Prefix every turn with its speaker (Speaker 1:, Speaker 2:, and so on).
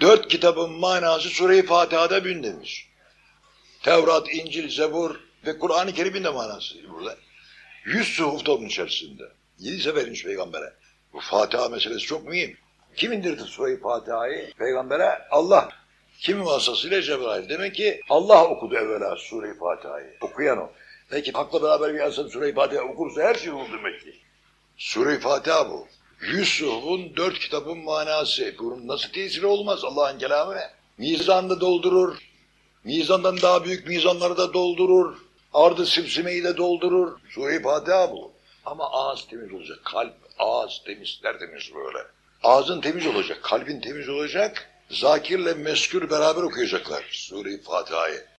Speaker 1: Dört kitabın manası Sure-i Fatiha'da bin demiş. Tevrat, İncil, Zebur ve Kur'an-ı Kerim'in de manası burada. Yüz suhuf da onun içerisinde. Yedi sefer peygambere. Bu Fatiha meselesi çok mühim. Kim indirdi Sure-i Fatiha'yı peygambere? Allah. Kimin vasıtasıyla Cebrail. Demek ki Allah okudu evvela Sure-i Fatiha'yı. Okuyan o. Peki hakla beraber bir insan Sure-i Fatiha okursa her şey olur demek ki. Sure-i Fatiha bu. Yusuf'un dört kitabın manası. Bunun nasıl tesiri olmaz Allah'ın kelamı? Mizanda doldurur. Mizandan daha büyük mizanları da doldurur. Ardı simsimeyi de doldurur. Sure-i Fatiha bu. Ama ağız temiz olacak. Kalp, ağız temiz, tertemiz böyle. Ağzın temiz olacak, kalbin temiz olacak. Zakirle meskür beraber okuyacaklar Sure-i Fatiha'yı.